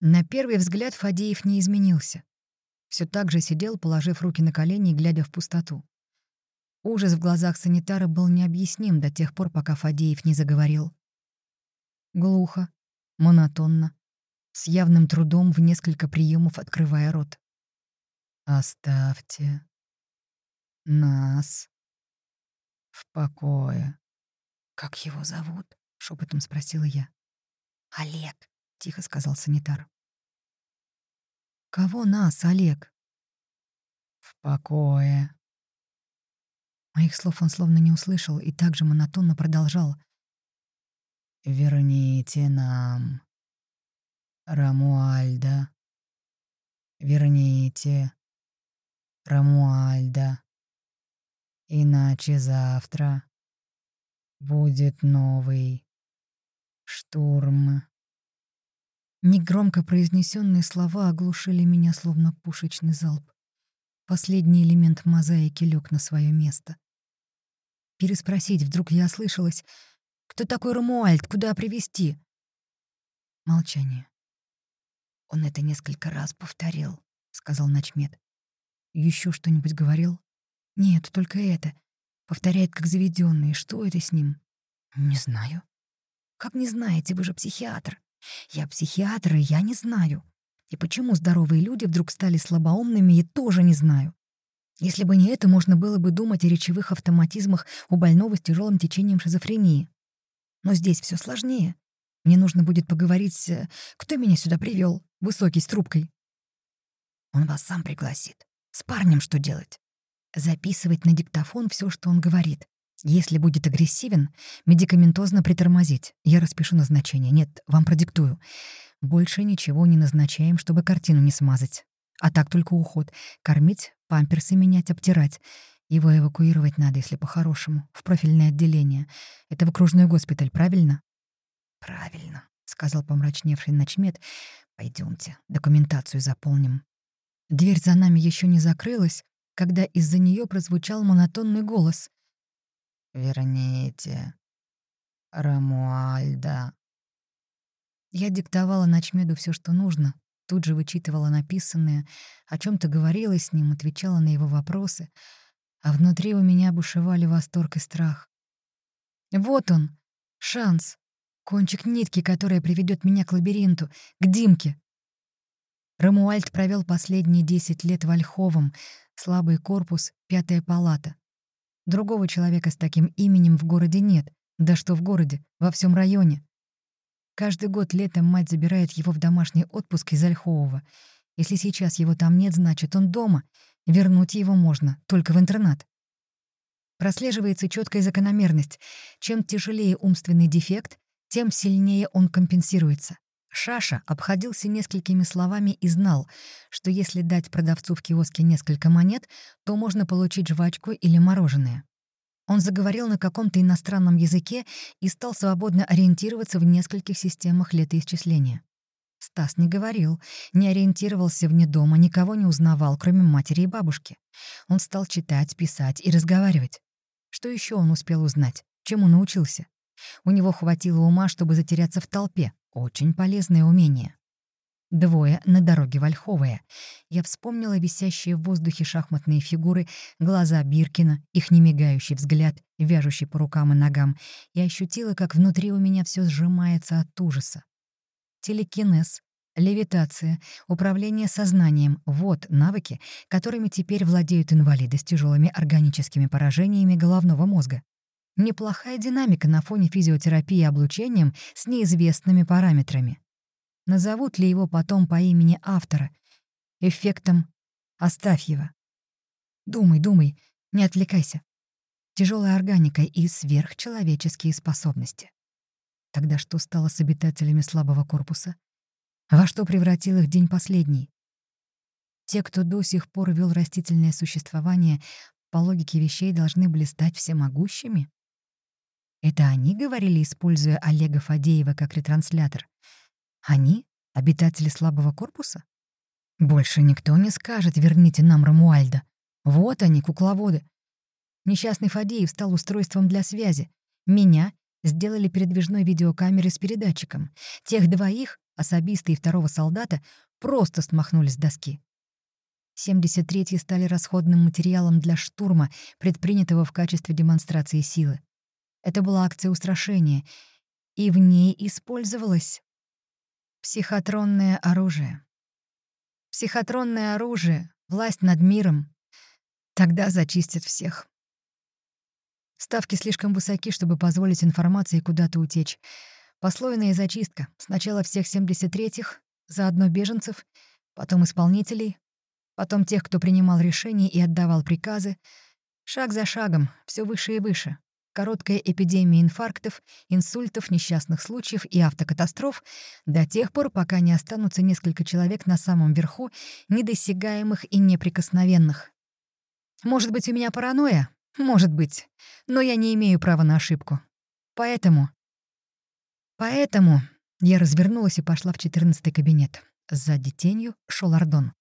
На первый взгляд Фадеев не изменился. Все так же сидел, положив руки на колени и глядя в пустоту. Ужас в глазах санитара был необъясним до тех пор, пока Фадеев не заговорил. Глухо, монотонно, с явным трудом в несколько приемов открывая рот. «Оставьте нас в покое». «Как его зовут?» — шепотом спросила я. «Олег», — тихо сказал санитар. «Кого нас, Олег?» «В покое». Моих слов он словно не услышал и также монотонно продолжал. «Верните нам Рамуальда. Верните Рамуальда. Иначе завтра будет новый штурм». Негромко произнесенные слова оглушили меня, словно пушечный залп. Последний элемент мозаики лег на свое место. Переспросить вдруг я ослышалась. «Кто такой Рамуальд? Куда привести? Молчание. «Он это несколько раз повторил», — сказал Начмед. Еще что-нибудь говорил?» «Нет, только это. Повторяет, как заведенный. Что это с ним?» «Не знаю». «Как не знаете? Вы же психиатр». Я психиатр, и я не знаю. И почему здоровые люди вдруг стали слабоумными, я тоже не знаю. Если бы не это, можно было бы думать о речевых автоматизмах у больного с тяжелым течением шизофрении. Но здесь все сложнее. Мне нужно будет поговорить, кто меня сюда привел, высокий, с трубкой. Он вас сам пригласит. С парнем что делать? Записывать на диктофон все, что он говорит. Если будет агрессивен, медикаментозно притормозить. Я распишу назначение. Нет, вам продиктую. Больше ничего не назначаем, чтобы картину не смазать. А так только уход. Кормить, памперсы менять, обтирать. Его эвакуировать надо, если по-хорошему, в профильное отделение. Это в окружной госпиталь, правильно? Правильно, сказал помрачневший начмет. Пойдемте, документацию заполним. Дверь за нами еще не закрылась, когда из-за нее прозвучал монотонный голос. «Верните Рамуальда». Я диктовала Ночмеду все, что нужно, тут же вычитывала написанное, о чем то говорила с ним, отвечала на его вопросы, а внутри у меня бушевали восторг и страх. Вот он, шанс, кончик нитки, которая приведет меня к лабиринту, к Димке. Рамуальд провел последние десять лет в Ольховом, слабый корпус, пятая палата. Другого человека с таким именем в городе нет. Да что в городе, во всем районе. Каждый год летом мать забирает его в домашний отпуск из Ольхового. Если сейчас его там нет, значит, он дома. Вернуть его можно, только в интернат. Прослеживается четкая закономерность. Чем тяжелее умственный дефект, тем сильнее он компенсируется. Шаша обходился несколькими словами и знал, что если дать продавцу в киоске несколько монет, то можно получить жвачку или мороженое. Он заговорил на каком-то иностранном языке и стал свободно ориентироваться в нескольких системах летоисчисления. Стас не говорил, не ориентировался вне дома, никого не узнавал, кроме матери и бабушки. Он стал читать, писать и разговаривать. Что еще он успел узнать? Чему научился? У него хватило ума, чтобы затеряться в толпе, очень полезное умение. Двое на дороге Вольховая. Я вспомнила висящие в воздухе шахматные фигуры, глаза Биркина, их немигающий взгляд, вяжущий по рукам и ногам, и ощутила, как внутри у меня все сжимается от ужаса. Телекинез, левитация, управление сознанием — вот навыки, которыми теперь владеют инвалиды с тяжелыми органическими поражениями головного мозга. Неплохая динамика на фоне физиотерапии облучением с неизвестными параметрами. Назовут ли его потом по имени автора? Эффектом Астафьева. Думай, думай, не отвлекайся. Тяжелая органика и сверхчеловеческие способности. Тогда что стало с обитателями слабого корпуса? Во что превратил их день последний? Те, кто до сих пор вел растительное существование, по логике вещей должны были стать всемогущими? Это они говорили, используя Олега Фадеева как ретранслятор? Они? Обитатели слабого корпуса? Больше никто не скажет «верните нам Рамуальда». Вот они, кукловоды. Несчастный Фадеев стал устройством для связи. Меня сделали передвижной видеокамерой с передатчиком. Тех двоих, особиста и второго солдата просто смахнули с доски. 73-й стали расходным материалом для штурма, предпринятого в качестве демонстрации силы. Это была акция устрашения, и в ней использовалось психотронное оружие. Психотронное оружие, власть над миром. Тогда зачистят всех. Ставки слишком высоки, чтобы позволить информации куда-то утечь. Послойная зачистка. Сначала всех 73-х, заодно беженцев, потом исполнителей, потом тех, кто принимал решения и отдавал приказы. Шаг за шагом, все выше и выше. Короткая эпидемия инфарктов, инсультов, несчастных случаев и автокатастроф до тех пор, пока не останутся несколько человек на самом верху, недосягаемых и неприкосновенных. Может быть, у меня паранойя? Может быть. Но я не имею права на ошибку. Поэтому... Поэтому я развернулась и пошла в четырнадцатый кабинет. Сзади тенью шел Ардон.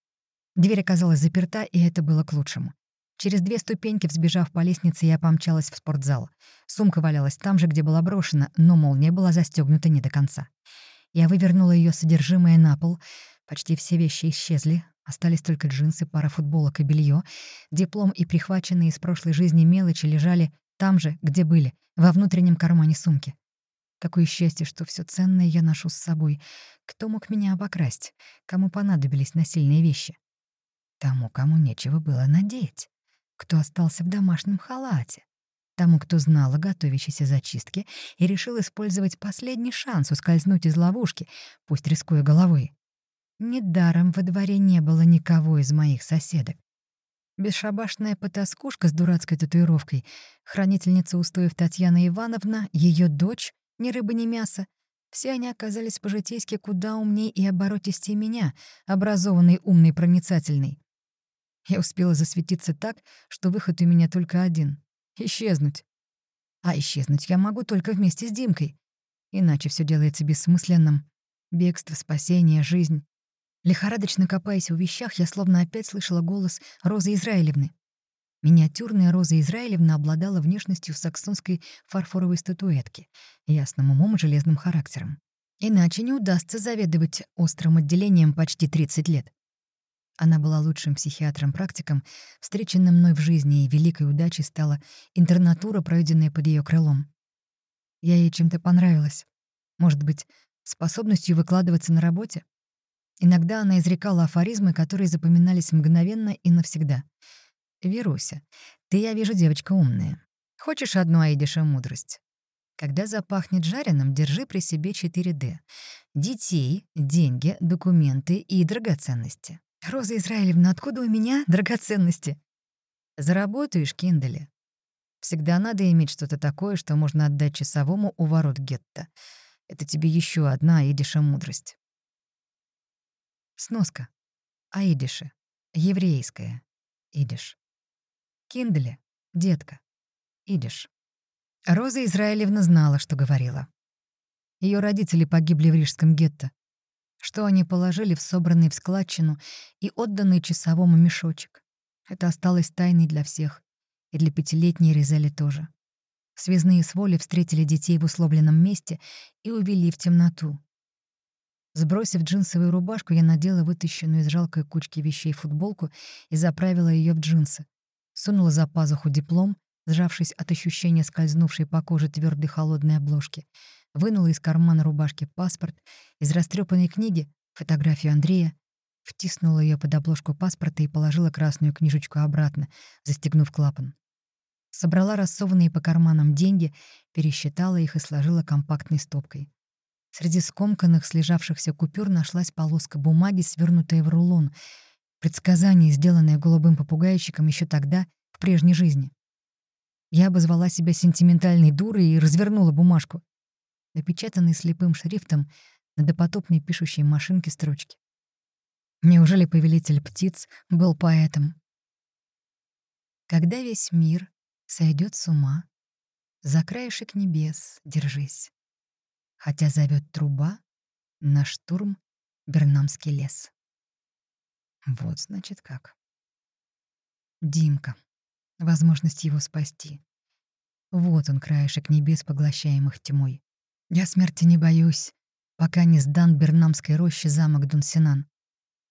Дверь оказалась заперта, и это было к лучшему. Через две ступеньки, взбежав по лестнице, я помчалась в спортзал. Сумка валялась там же, где была брошена, но молния была застегнута не до конца. Я вывернула ее содержимое на пол. Почти все вещи исчезли. Остались только джинсы, пара футболок и белье. Диплом и прихваченные из прошлой жизни мелочи лежали там же, где были, во внутреннем кармане сумки. Какое счастье, что все ценное я ношу с собой. Кто мог меня обокрасть? Кому понадобились насильные вещи? Тому, кому нечего было надеть. Кто остался в домашнем халате. Тому, кто знал о готовящейся зачистке и решил использовать последний шанс ускользнуть из ловушки, пусть рискуя головой. Недаром во дворе не было никого из моих соседок. Бесшабашная потаскушка с дурацкой татуировкой, хранительница устоев Татьяна Ивановна, ее дочь, ни рыба, ни мясо, все они оказались по-житейски куда умней и оборотистей меня, образованный, умный, проницательный. Я успела засветиться так, что выход у меня только один — исчезнуть. А исчезнуть я могу только вместе с Димкой. Иначе все делается бессмысленным. Бегство, спасение, жизнь. Лихорадочно копаясь в вещах, я словно опять слышала голос Розы Израилевны. Миниатюрная Роза Израилевна обладала внешностью саксонской фарфоровой статуэтки, ясным умом и железным характером. Иначе не удастся заведовать острым отделением почти 30 лет. Она была лучшим психиатром-практиком, встреченным мной в жизни, и великой удачей стала интернатура, пройденная под ее крылом. Я ей чем-то понравилась. Может быть, способностью выкладываться на работе? Иногда она изрекала афоризмы, которые запоминались мгновенно и навсегда. «Веруся, ты, я вижу, девочка умная. Хочешь одну Аидиша мудрость? Когда запахнет жареным, держи при себе 4D. Детей, деньги, документы и драгоценности. «Роза Израилевна, откуда у меня драгоценности?» «Заработаешь, Киндали. Всегда надо иметь что-то такое, что можно отдать часовому у ворот гетто. Это тебе еще одна аидиша мудрость». Сноска. Аидиши. Еврейская. Идиш. Киндали. Детка. Идиш. Роза Израилевна знала, что говорила. Ее родители погибли в рижском гетто что они положили в собранный в складчину и отданный часовому мешочек. Это осталось тайной для всех, и для пятилетней Резели тоже. Связные с воли встретили детей в условленном месте и увели в темноту. Сбросив джинсовую рубашку, я надела вытащенную из жалкой кучки вещей футболку и заправила ее в джинсы. Сунула за пазуху диплом, сжавшись от ощущения скользнувшей по коже твердой холодной обложки — вынула из кармана рубашки паспорт, из растрепанной книги — фотографию Андрея, втиснула ее под обложку паспорта и положила красную книжечку обратно, застегнув клапан. Собрала рассованные по карманам деньги, пересчитала их и сложила компактной стопкой. Среди скомканных, слежавшихся купюр нашлась полоска бумаги, свернутая в рулон. Предсказание, сделанное голубым попугайчиком еще тогда, в прежней жизни. Я обозвала себя сентиментальной дурой и развернула бумажку напечатанные слепым шрифтом на допотопной пишущей машинке строчки. Неужели повелитель птиц был поэтом? Когда весь мир сойдет с ума, за краешек небес держись, хотя зовет труба на штурм Бернамский лес. Вот, значит, как. Димка. Возможность его спасти. Вот он, краешек небес, поглощаемых тьмой. Я смерти не боюсь. пока не сдан Бернамской роще замок Дунсинан.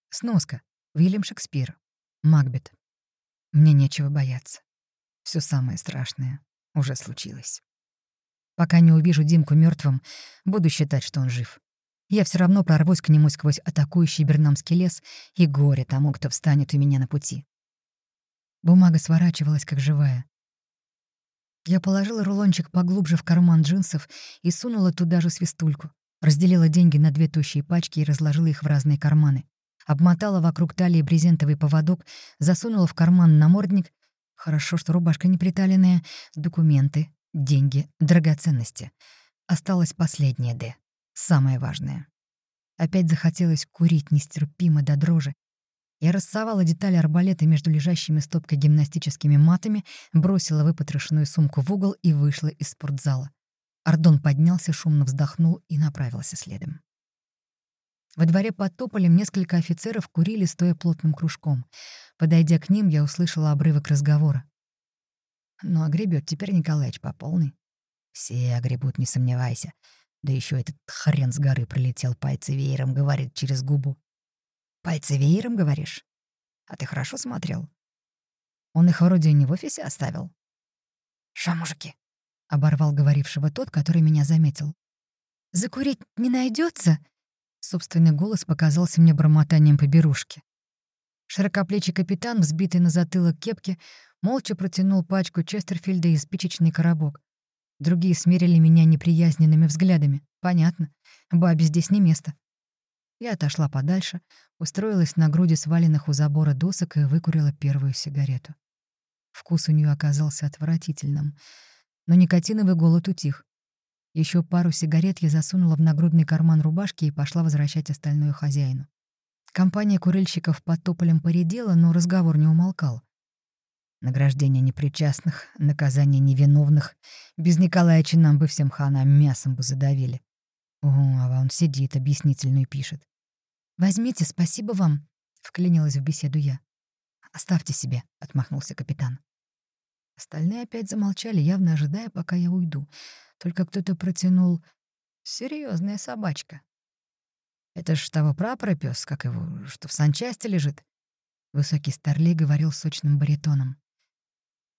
Сноска. Уильям Шекспир. Макбет. Мне нечего бояться. Все самое страшное уже случилось. Пока не увижу Димку мертвым, буду считать, что он жив. Я все равно прорвусь к нему сквозь атакующий бернамский лес, и горе тому, кто встанет у меня на пути. Бумага сворачивалась, как живая. Я положила рулончик поглубже в карман джинсов и сунула туда же свистульку. Разделила деньги на две тощие пачки и разложила их в разные карманы. Обмотала вокруг талии брезентовый поводок, засунула в карман намордник. Хорошо, что рубашка не приталенная. Документы, деньги, драгоценности. Осталось последнее «Д». Самое важное. Опять захотелось курить нестерпимо до дрожи. Я рассовала детали арбалета между лежащими стопкой гимнастическими матами, бросила выпотрошенную сумку в угол и вышла из спортзала. Ардон поднялся, шумно вздохнул и направился следом. Во дворе под тополем несколько офицеров курили, стоя плотным кружком. Подойдя к ним, я услышала обрывок разговора. «Ну, огребет теперь Николаевич по полной». «Все огребут, не сомневайся. Да еще этот хрен с горы пролетел пальцы веером, говорит через губу. Пальцы веером, говоришь? А ты хорошо смотрел? Он их вроде не в офисе оставил. «Ша, мужики!» — оборвал говорившего тот, который меня заметил. «Закурить не найдется? Собственный голос показался мне бормотанием поберушки. Широкоплечий капитан, взбитый на затылок кепки, молча протянул пачку Честерфильда и спичечный коробок. Другие смерили меня неприязненными взглядами. Понятно, бабе здесь не место. Я отошла подальше, устроилась на груди сваленных у забора досок и выкурила первую сигарету. Вкус у нее оказался отвратительным, но никотиновый голод утих. Еще пару сигарет я засунула в нагрудный карман рубашки и пошла возвращать остальное хозяину. Компания курильщиков под тополем поредела, но разговор не умолкал. Награждение непричастных, наказание невиновных. Без Николаевича нам бы всем хана мясом бы задавили. О, а он сидит, объяснительную пишет. «Возьмите, спасибо вам», — вклинилась в беседу я. «Оставьте себе», — отмахнулся капитан. Остальные опять замолчали, явно ожидая, пока я уйду. Только кто-то протянул серьезная собачка. «Это ж того прапора пес, как его, что в санчасти лежит?» Высокий старлей говорил сочным баритоном.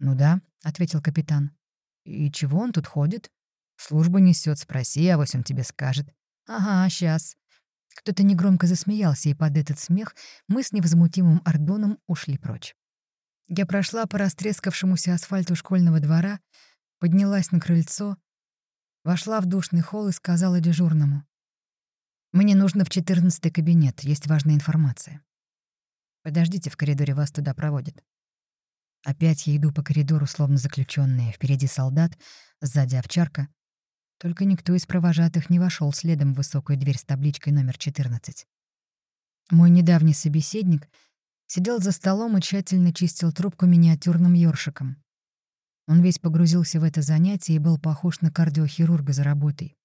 «Ну да», — ответил капитан. «И чего он тут ходит? Службу несет, спроси, а вось тебе скажет». «Ага, сейчас. Кто-то негромко засмеялся, и под этот смех мы с невозмутимым Ордоном ушли прочь. Я прошла по растрескавшемуся асфальту школьного двора, поднялась на крыльцо, вошла в душный холл и сказала дежурному. «Мне нужно в четырнадцатый кабинет, есть важная информация. Подождите, в коридоре вас туда проводят». Опять я иду по коридору, словно заключенные. Впереди солдат, сзади овчарка. Только никто из провожатых не вошел следом в высокую дверь с табличкой номер 14. Мой недавний собеседник сидел за столом и тщательно чистил трубку миниатюрным ёршиком. Он весь погрузился в это занятие и был похож на кардиохирурга за работой.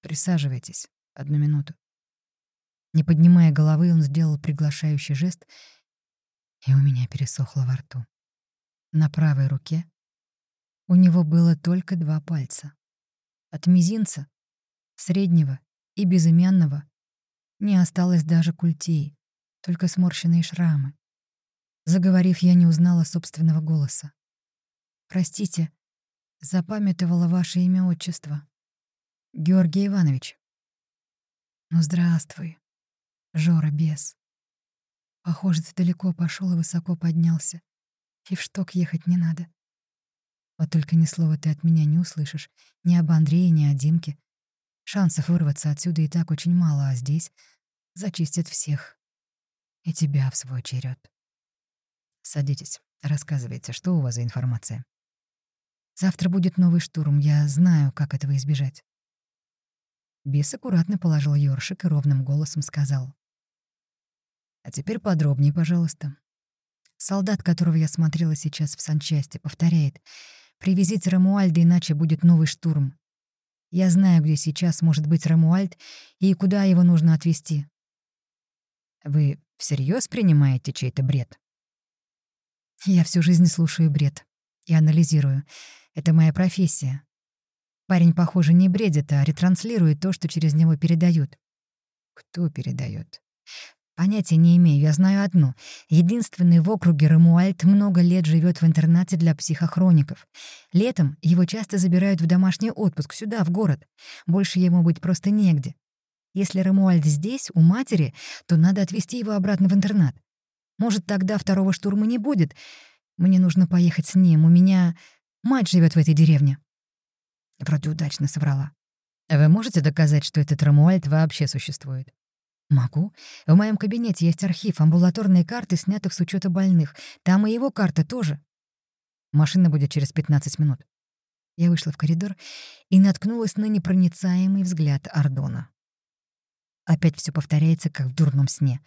«Присаживайтесь. Одну минуту». Не поднимая головы, он сделал приглашающий жест, и у меня пересохло во рту. На правой руке у него было только два пальца. От мизинца, среднего и безымянного не осталось даже культей, только сморщенные шрамы. Заговорив, я не узнала собственного голоса. «Простите, запамятовала ваше имя-отчество. Георгий Иванович». «Ну, здравствуй, Жора Бес. Похоже, ты далеко пошел и высоко поднялся. И в шток ехать не надо. Вот только ни слова ты от меня не услышишь. Ни об Андрее, ни о Димке. Шансов вырваться отсюда и так очень мало, а здесь зачистят всех. И тебя в свой черед. Садитесь, рассказывайте, что у вас за информация. Завтра будет новый штурм, я знаю, как этого избежать. Бес аккуратно положил ёршик и ровным голосом сказал. «А теперь подробнее, пожалуйста. Солдат, которого я смотрела сейчас в санчасти, повторяет. «Привезите Рамуальда, иначе будет новый штурм. Я знаю, где сейчас может быть Рамуальд и куда его нужно отвезти». «Вы всерьез принимаете чей-то бред?» «Я всю жизнь слушаю бред и анализирую. Это моя профессия. Парень, похоже, не бредит, а ретранслирует то, что через него передают. Кто передает? Понятия не имею, я знаю одно. Единственный в округе Рамуальд много лет живет в интернате для психохроников. Летом его часто забирают в домашний отпуск сюда, в город. Больше ему быть просто негде. Если Рамуальд здесь, у матери, то надо отвезти его обратно в интернат. Может, тогда второго штурма не будет. Мне нужно поехать с ним. У меня мать живет в этой деревне. Вроде удачно соврала. Вы можете доказать, что этот Рамуальд вообще существует? «Могу. В моем кабинете есть архив, амбулаторные карты, снятых с учета больных. Там и его карта тоже». Машина будет через 15 минут. Я вышла в коридор и наткнулась на непроницаемый взгляд Ардона. Опять все повторяется, как в дурном сне.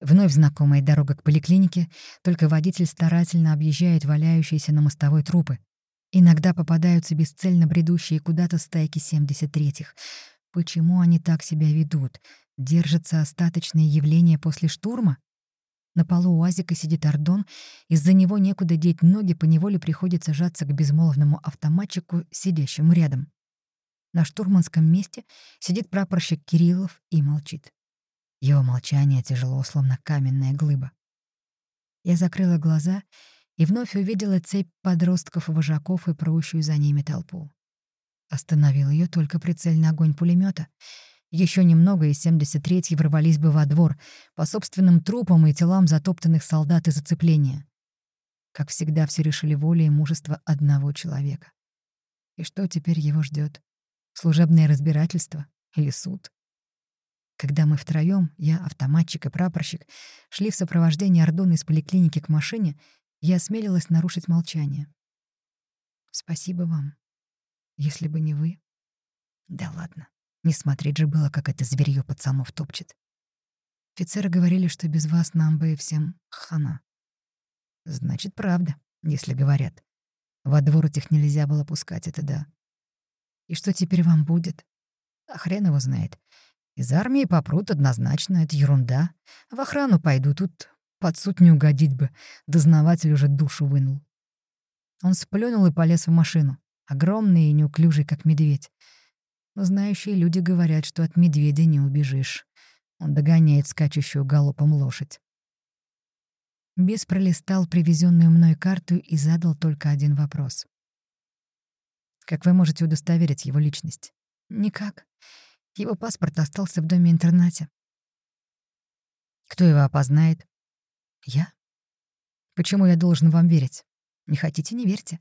Вновь знакомая дорога к поликлинике, только водитель старательно объезжает валяющиеся на мостовой трупы. Иногда попадаются бесцельно бредущие куда-то стайки 73-х. Почему они так себя ведут? Держатся остаточные явления после штурма? На полу УАЗика сидит Ордон, из-за него некуда деть ноги, поневоле приходится жаться к безмолвному автоматчику, сидящему рядом. На штурманском месте сидит прапорщик Кириллов и молчит. Его молчание тяжело, словно каменная глыба. Я закрыла глаза и вновь увидела цепь подростков-вожаков и прущую за ними толпу. Остановил ее только прицельный огонь пулемета. Еще немного, и 73-й ворвались бы во двор, по собственным трупам и телам затоптанных солдат и зацепления. Как всегда, все решили волей и мужество одного человека. И что теперь его ждет? Служебное разбирательство или суд? Когда мы втроем, я, автоматчик и прапорщик, шли в сопровождении Ордона из поликлиники к машине, я осмелилась нарушить молчание. «Спасибо вам. Если бы не вы...» «Да ладно. Не смотреть же было, как это зверьё пацанов топчет. Офицеры говорили, что без вас нам бы всем хана. Значит, правда, если говорят. Во двор этих нельзя было пускать, это да. И что теперь вам будет? А хрен его знает. Из армии попрут однозначно, это ерунда. В охрану пойду, тут под суд не угодить бы. Дознаватель уже душу вынул. Он сплюнул и полез в машину. Огромный и неуклюжий, как медведь. Но знающие люди говорят, что от медведя не убежишь. Он догоняет скачущую галопом лошадь. Бес пролистал привезенную мной карту и задал только один вопрос. «Как вы можете удостоверить его личность?» «Никак. Его паспорт остался в доме-интернате». «Кто его опознает?» «Я?» «Почему я должен вам верить? Не хотите — не верьте.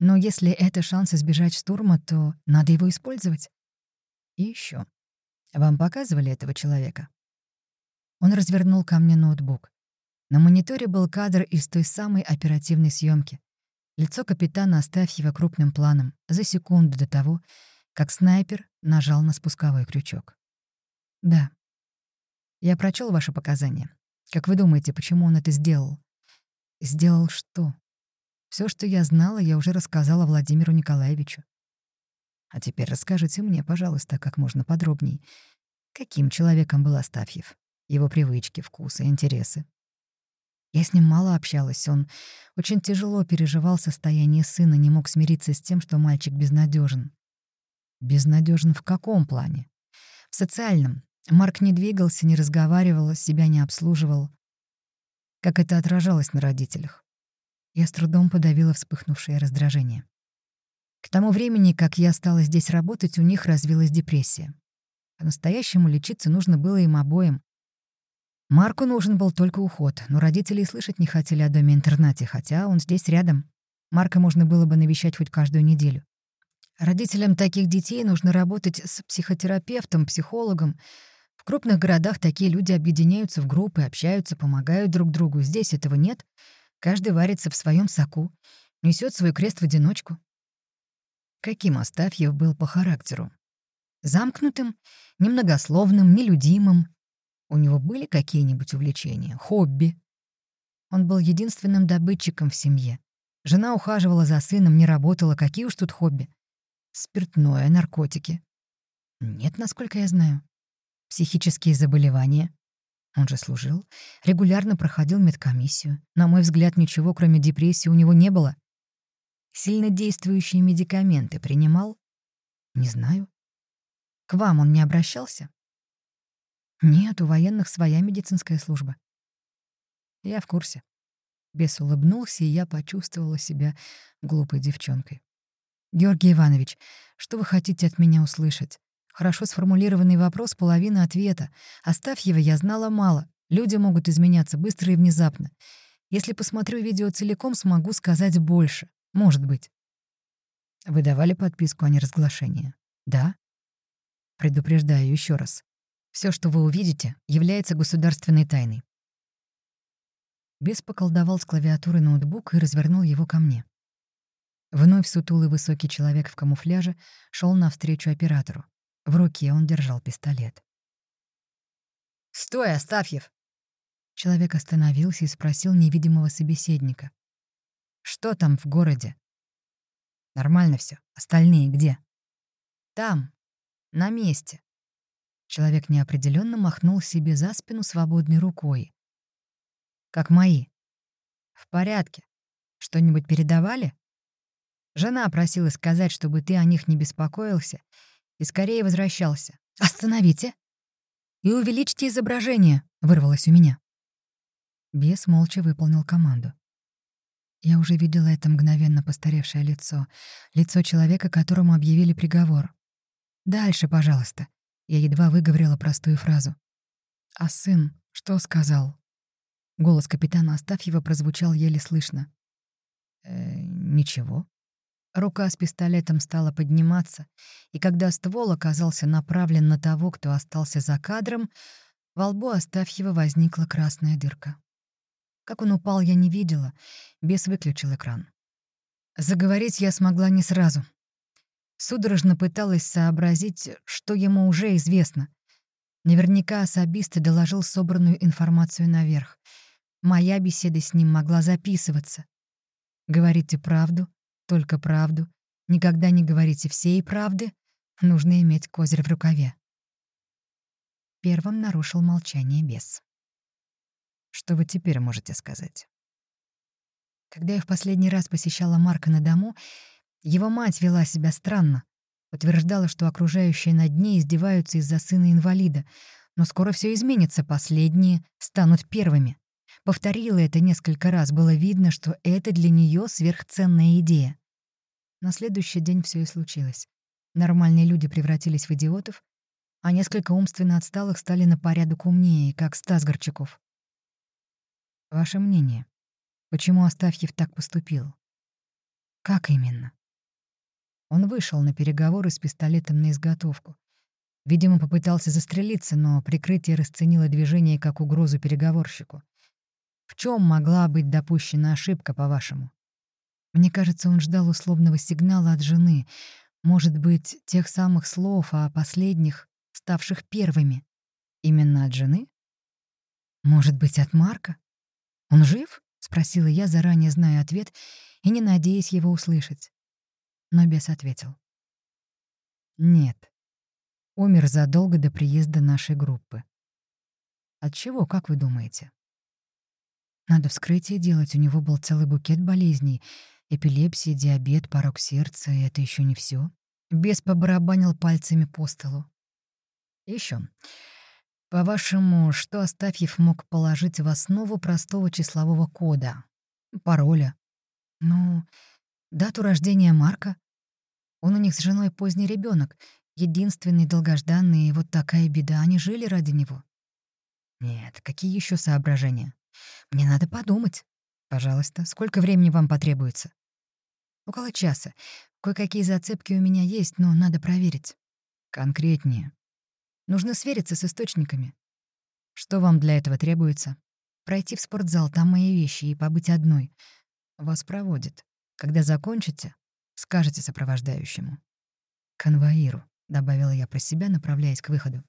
Но если это шанс избежать штурма, то надо его использовать. И еще. Вам показывали этого человека? Он развернул ко мне ноутбук. На мониторе был кадр из той самой оперативной съемки. Лицо капитана Астафьева крупным планом за секунду до того, как снайпер нажал на спусковой крючок. «Да. Я прочел ваши показания. Как вы думаете, почему он это сделал?» «Сделал что?» Все, что я знала, я уже рассказала Владимиру Николаевичу. А теперь расскажите мне, пожалуйста, как можно подробней, каким человеком был Астафьев, его привычки, вкусы, интересы. Я с ним мало общалась, он очень тяжело переживал состояние сына, не мог смириться с тем, что мальчик безнадежен. Безнадежен в каком плане? В социальном. Марк не двигался, не разговаривал, себя не обслуживал. Как это отражалось на родителях? Я с трудом подавила вспыхнувшее раздражение. К тому времени, как я стала здесь работать, у них развилась депрессия. По-настоящему лечиться нужно было им обоим. Марку нужен был только уход, но родители слышать не хотели о доме-интернате, хотя он здесь рядом. Марка можно было бы навещать хоть каждую неделю. Родителям таких детей нужно работать с психотерапевтом, психологом. В крупных городах такие люди объединяются в группы, общаются, помогают друг другу. Здесь этого нет. Каждый варится в своем соку, несет свой крест в одиночку. Каким Астафьев был по характеру? Замкнутым, немногословным, нелюдимым. У него были какие-нибудь увлечения, хобби? Он был единственным добытчиком в семье. Жена ухаживала за сыном, не работала, какие уж тут хобби. Спиртное, наркотики. Нет, насколько я знаю. Психические заболевания. Он же служил, регулярно проходил медкомиссию. На мой взгляд, ничего, кроме депрессии, у него не было. Сильнодействующие медикаменты принимал? Не знаю. К вам он не обращался? Нет, у военных своя медицинская служба. Я в курсе. Бес улыбнулся, и я почувствовала себя глупой девчонкой. «Георгий Иванович, что вы хотите от меня услышать? Хорошо сформулированный вопрос — половина ответа. Оставь его, я знала мало. Люди могут изменяться быстро и внезапно. Если посмотрю видео целиком, смогу сказать больше. Может быть. Вы давали подписку о неразглашении? Да. Предупреждаю еще раз. Все, что вы увидите, является государственной тайной. Бес поколдовал с клавиатуры ноутбук и развернул его ко мне. Вновь сутулый высокий человек в камуфляже шел навстречу оператору. В руке он держал пистолет. «Стой, Астафьев!» Человек остановился и спросил невидимого собеседника. «Что там в городе?» «Нормально все. Остальные где?» «Там. На месте». Человек неопределенно махнул себе за спину свободной рукой. «Как мои?» «В порядке. Что-нибудь передавали?» Жена просила сказать, чтобы ты о них не беспокоился и скорее возвращался. «Остановите!» «И увеличьте изображение!» — вырвалось у меня. Бес молча выполнил команду. Я уже видела это мгновенно постаревшее лицо, лицо человека, которому объявили приговор. «Дальше, пожалуйста». Я едва выговорила простую фразу. «А сын что сказал?» Голос капитана Астафьева прозвучал еле слышно. «Э, «Ничего». Рука с пистолетом стала подниматься, и когда ствол оказался направлен на того, кто остался за кадром, во лбу Астафьева возникла красная дырка. Как он упал, я не видела. Бес выключил экран. Заговорить я смогла не сразу. Судорожно пыталась сообразить, что ему уже известно. Наверняка особист доложил собранную информацию наверх. Моя беседа с ним могла записываться. «Говорите правду, только правду. Никогда не говорите всей правды. Нужно иметь козырь в рукаве». Первым нарушил молчание бес. Что вы теперь можете сказать? Когда я в последний раз посещала Марка на дому, его мать вела себя странно. Утверждала, что окружающие над ней издеваются из-за сына-инвалида, но скоро все изменится, последние станут первыми. Повторила это несколько раз, было видно, что это для нее сверхценная идея. На следующий день все и случилось. Нормальные люди превратились в идиотов, а несколько умственно отсталых стали на порядок умнее, как Стас Горчаков. Ваше мнение, почему Астафьев так поступил? Как именно? Он вышел на переговоры с пистолетом на изготовку. Видимо, попытался застрелиться, но прикрытие расценило движение как угрозу переговорщику. В чем могла быть допущена ошибка, по-вашему? Мне кажется, он ждал условного сигнала от жены, может быть, тех самых слов, а последних, ставших первыми. Именно от жены? Может быть, от Марка? «Он жив?» — спросила я, заранее зная ответ и не надеясь его услышать. Но бес ответил. «Нет. Умер задолго до приезда нашей группы. От чего, как вы думаете?» Надо вскрытие делать, у него был целый букет болезней. Эпилепсия, диабет, порог сердца, и это еще не все. Бес побарабанил пальцами по столу. Еще. По-вашему, что Астафьев мог положить в основу простого числового кода? Пароля? Ну, дату рождения Марка? Он у них с женой поздний ребенок, единственный долгожданный, и вот такая беда, они жили ради него. Нет, какие еще соображения? Мне надо подумать. Пожалуйста, сколько времени вам потребуется? Около часа. Кое-какие зацепки у меня есть, но надо проверить. Конкретнее. Нужно свериться с источниками. Что вам для этого требуется? Пройти в спортзал, там мои вещи, и побыть одной. Вас проводят. Когда закончите, скажете сопровождающему. «Конвоиру», — добавила я про себя, направляясь к выходу.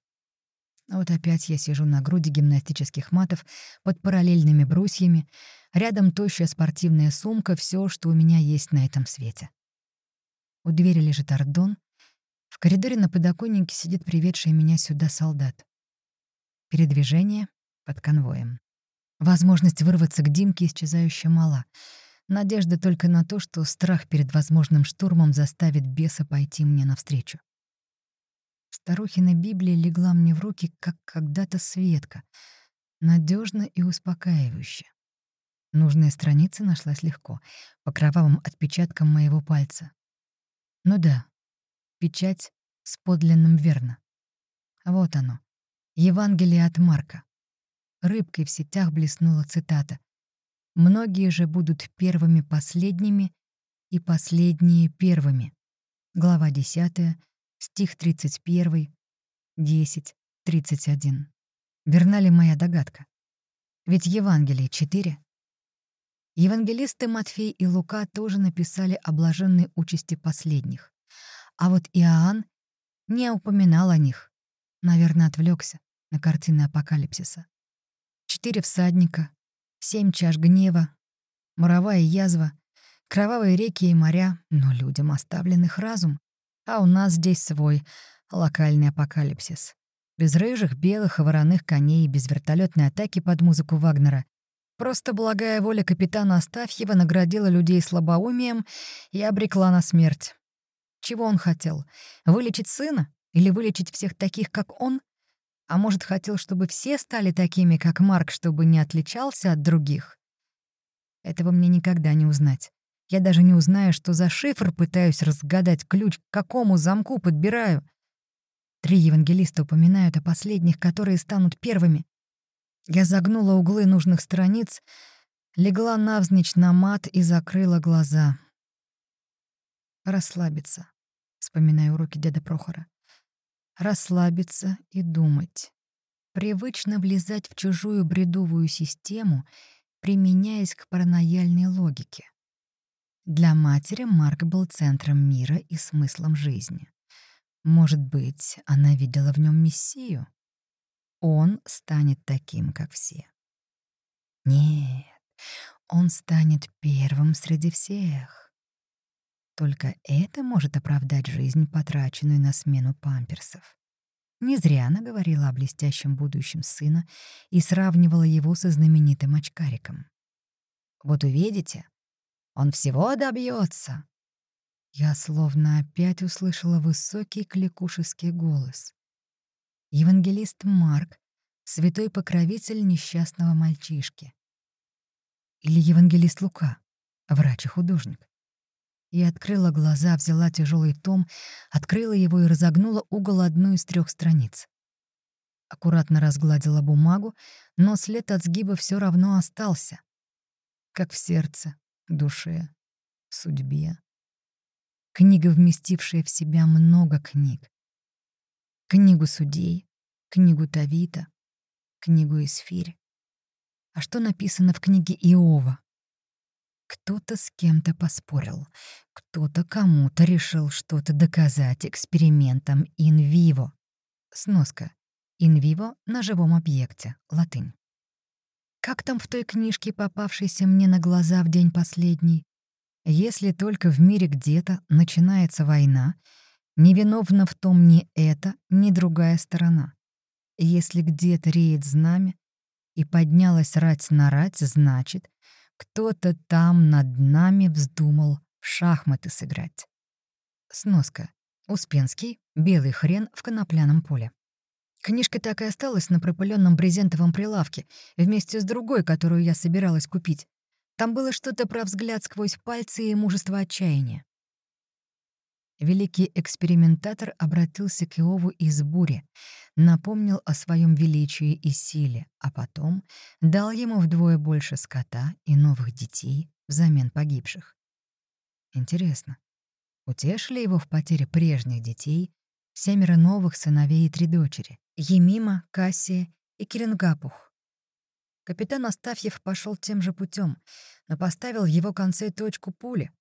Вот опять я сижу на груди гимнастических матов под параллельными брусьями, рядом тощая спортивная сумка, все, что у меня есть на этом свете. У двери лежит Ардон, в коридоре на подоконнике сидит приведший меня сюда солдат. Передвижение под конвоем. Возможность вырваться к Димке исчезающе мала. Надежда только на то, что страх перед возможным штурмом заставит беса пойти мне навстречу. Старухина Библия легла мне в руки, как когда-то Светка, надежно и успокаивающе. Нужная страница нашлась легко, по кровавым отпечаткам моего пальца. Ну да, печать с подлинным верно. Вот оно. Евангелие от Марка. Рыбкой в сетях блеснула цитата. «Многие же будут первыми последними, и последние первыми». Глава 10, стих 31, 10, 31. Верна ли моя догадка? Ведь Евангелие 4. Евангелисты Матфей и Лука тоже написали о блаженной участи последних. А вот Иоанн не упоминал о них. Наверное, отвлекся на картины апокалипсиса. Четыре всадника, семь чаш гнева, моровая язва, кровавые реки и моря, но людям оставленных разум. А у нас здесь свой локальный апокалипсис. Без рыжих, белых и вороных коней, без вертолетной атаки под музыку Вагнера. Просто благая воля капитана Астафьева наградила людей слабоумием и обрекла на смерть. Чего он хотел? Вылечить сына? Или вылечить всех таких, как он? А может, хотел, чтобы все стали такими, как Марк, чтобы не отличался от других? Этого мне никогда не узнать. Я даже не узнаю, что за шифр пытаюсь разгадать, ключ к какому замку подбираю. Три евангелиста упоминают о последних, которые станут первыми. Я загнула углы нужных страниц, легла навзничь на мат и закрыла глаза. Расслабиться, вспоминаю уроки деда Прохора. Расслабиться и думать. Привычно влезать в чужую бредовую систему, применяясь к паранояльной логике. Для матери Марк был центром мира и смыслом жизни. Может быть, она видела в нем мессию? Он станет таким, как все. Нет, он станет первым среди всех. Только это может оправдать жизнь, потраченную на смену памперсов. Не зря она говорила о блестящем будущем сына и сравнивала его со знаменитым очкариком. «Вот увидите, он всего добьется. Я словно опять услышала высокий кликушеский голос. Евангелист Марк, святой покровитель несчастного мальчишки. Или евангелист Лука, врач и художник. Я открыла глаза, взяла тяжелый том, открыла его и разогнула угол одной из трех страниц. Аккуратно разгладила бумагу, но след от сгиба все равно остался. Как в сердце, душе, судьбе. Книга, вместившая в себя много книг. Книгу судей, книгу Тавита, книгу Исфирь. А что написано в книге Иова? Кто-то с кем-то поспорил, кто-то кому-то решил что-то доказать экспериментом in-vivo. Сноска. In-vivo на живом объекте. Латынь. Как там в той книжке, попавшейся мне на глаза в день последний? Если только в мире где-то начинается война, невиновна в том ни эта, ни другая сторона. Если где-то реет знамя и поднялась рать на рать, значит, кто-то там над нами вздумал в шахматы сыграть. Сноска. Успенский. Белый хрен в конопляном поле. Книжка так и осталась на пропыленном брезентовом прилавке, вместе с другой, которую я собиралась купить. Там было что-то про взгляд сквозь пальцы и мужество отчаяния. Великий экспериментатор обратился к Иову из бури, напомнил о своем величии и силе, а потом дал ему вдвое больше скота и новых детей взамен погибших. Интересно, утешили его в потере прежних детей семеро новых сыновей и три дочери — Емима, Кассия и Керенгапух. Капитан Астафьев пошел тем же путем, но поставил в его конце точку пули,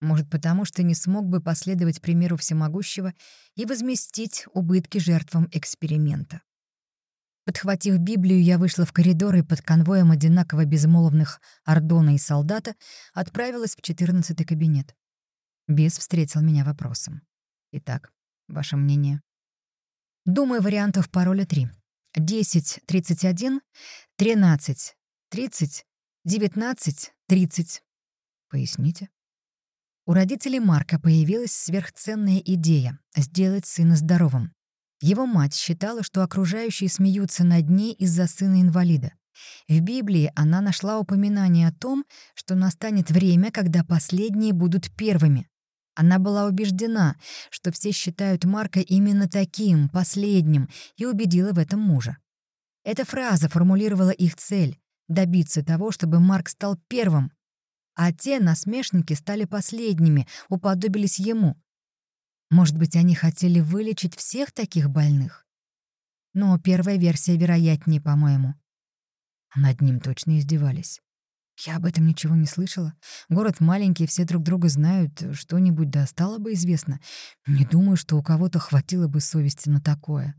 может, потому что не смог бы последовать примеру всемогущего и возместить убытки жертвам эксперимента. Подхватив Библию, я вышла в коридор и под конвоем одинаково безмолвных Ордона и солдата отправилась в четырнадцатый кабинет. Бес встретил меня вопросом. «Итак, ваше мнение?» «Думаю, вариантов пароля три. 10, 31, 13, 30, 19, 30. Поясните?» У родителей Марка появилась сверхценная идея — сделать сына здоровым. Его мать считала, что окружающие смеются над ней из-за сына инвалида. В Библии она нашла упоминание о том, что настанет время, когда последние будут первыми. Она была убеждена, что все считают Марка именно таким, последним, и убедила в этом мужа. Эта фраза формулировала их цель — добиться того, чтобы Марк стал первым, а те насмешники стали последними, уподобились ему. Может быть, они хотели вылечить всех таких больных? Но первая версия вероятнее, по-моему. Над ним точно издевались. Я об этом ничего не слышала. Город маленький, все друг друга знают. Что-нибудь да стало бы известно. Не думаю, что у кого-то хватило бы совести на такое.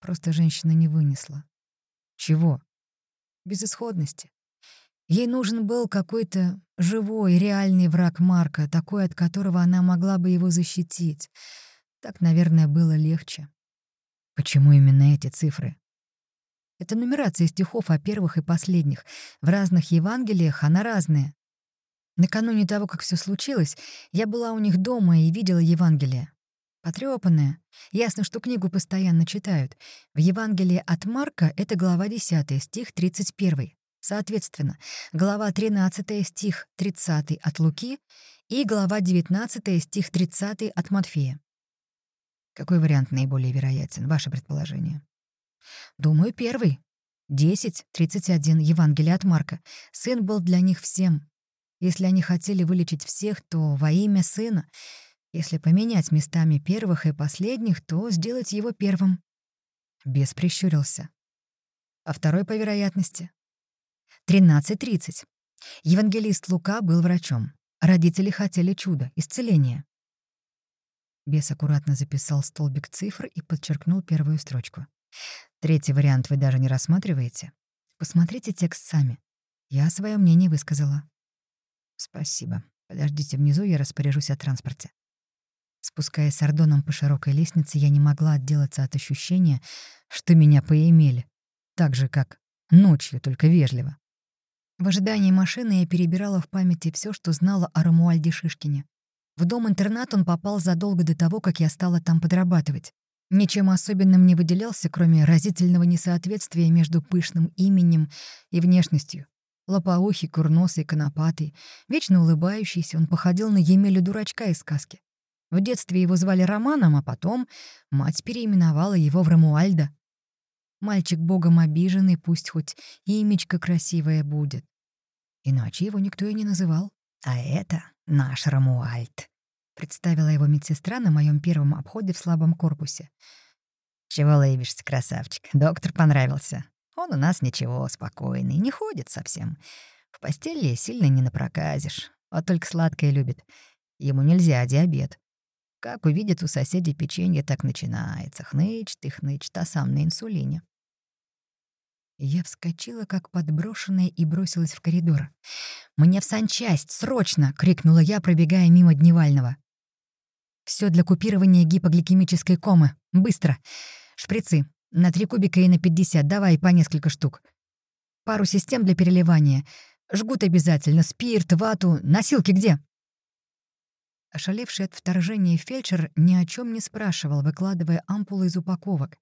Просто женщина не вынесла. Чего? Безысходности. Ей нужен был какой-то живой, реальный враг Марка, такой, от которого она могла бы его защитить. Так, наверное, было легче. Почему именно эти цифры? Это нумерация стихов о первых и последних. В разных Евангелиях она разная. Накануне того, как все случилось, я была у них дома и видела Евангелие. Потрёпанная. Ясно, что книгу постоянно читают. В Евангелии от Марка это глава 10, стих 31. Соответственно, глава 13 стих 30 от Луки и глава 19 стих 30 от Матфея. Какой вариант наиболее вероятен, ваше предположение? Думаю, первый. 10.31 Евангелие от Марка. Сын был для них всем. Если они хотели вылечить всех, то во имя сына. Если поменять местами первых и последних, то сделать его первым. Бес прищурился. А второй по вероятности? 13.30. Евангелист Лука был врачом. Родители хотели чуда, исцеления. Бес аккуратно записал столбик цифр и подчеркнул первую строчку. Третий вариант вы даже не рассматриваете? Посмотрите текст сами. Я свое мнение высказала. Спасибо. Подождите внизу, я распоряжусь о транспорте. Спускаясь с Ордоном по широкой лестнице, я не могла отделаться от ощущения, что меня поимели. Так же, как ночью, только вежливо. В ожидании машины я перебирала в памяти все, что знала о Рамуальде Шишкине. В дом-интернат он попал задолго до того, как я стала там подрабатывать. Ничем особенным не выделялся, кроме разительного несоответствия между пышным именем и внешностью. Лопоухий, курносый, конопатый, вечно улыбающийся, он походил на Емеля-дурачка из сказки. В детстве его звали Романом, а потом мать переименовала его в Рамуальда. Мальчик богом обиженный, пусть хоть имечко красивое будет. Иначе его никто и не называл. А это наш Рамуальд. — представила его медсестра на моем первом обходе в слабом корпусе. «Чего лыбишься, красавчик? Доктор понравился. Он у нас ничего, спокойный, не ходит совсем. В постели сильно не напроказишь, вот только сладкое любит. Ему нельзя, диабет. Как увидит у соседей печенье, так начинается. Хнычет и хнычет, а сам на инсулине. Я вскочила, как подброшенная, и бросилась в коридор. «Мне в санчасть, срочно!» — крикнула я, пробегая мимо Дневального. Все для купирования гипогликемической комы. Быстро. Шприцы. На три кубика и на 50. Давай по несколько штук. Пару систем для переливания. Жгут обязательно. Спирт, вату. Носилки где?» Ошалевший от вторжения фельдшер ни о чем не спрашивал, выкладывая ампулы из упаковок.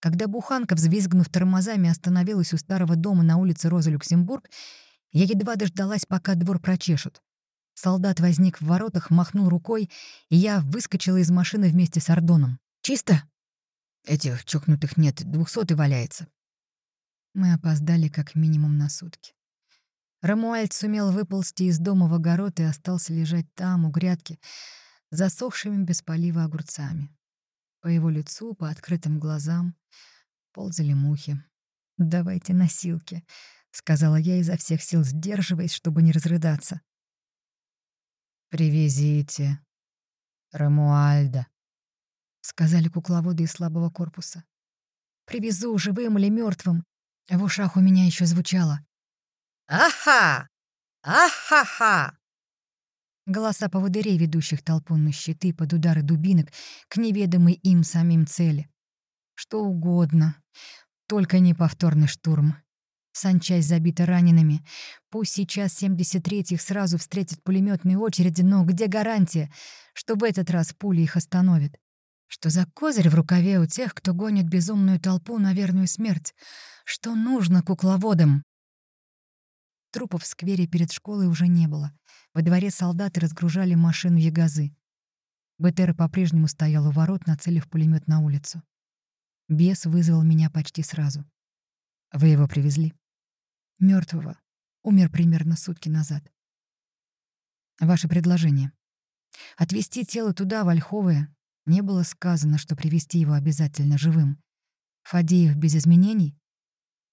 Когда буханка, взвизгнув тормозами, остановилась у старого дома на улице Роза Люксембург, я едва дождалась, пока двор прочешут. Солдат возник в воротах, махнул рукой, и я выскочила из машины вместе с Ордоном. «Чисто?» «Этих чокнутых нет, двухсотый валяется». Мы опоздали как минимум на сутки. Рамуальд сумел выползти из дома в огород и остался лежать там, у грядки, засохшими без полива огурцами. По его лицу, по открытым глазам ползали мухи. «Давайте носилки», — сказала я изо всех сил, сдерживаясь, чтобы не разрыдаться. «Привезите Рамуальда», — сказали кукловоды из слабого корпуса. «Привезу, живым или мертвым. В ушах у меня еще звучало. «Аха! Ахаха!» Голоса поводырей, ведущих толпу на щиты под удары дубинок к неведомой им самим цели. Что угодно, только не повторный штурм. Санчасть забита ранеными. Пусть сейчас 73-х сразу встретят пулеметные очереди, но где гарантия, что в этот раз пули их остановят? Что за козырь в рукаве у тех, кто гонит безумную толпу на верную смерть? Что нужно кукловодам? Трупов в сквере перед школой уже не было. Во дворе солдаты разгружали машину Ягозы. БТР по-прежнему стоял у ворот, нацелив пулемет на улицу. Бес вызвал меня почти сразу. «Вы его привезли?» Мертвого. Умер примерно сутки назад. Ваше предложение. Отвезти тело туда, в Ольховое, не было сказано, что привести его обязательно живым. Фадеев без изменений?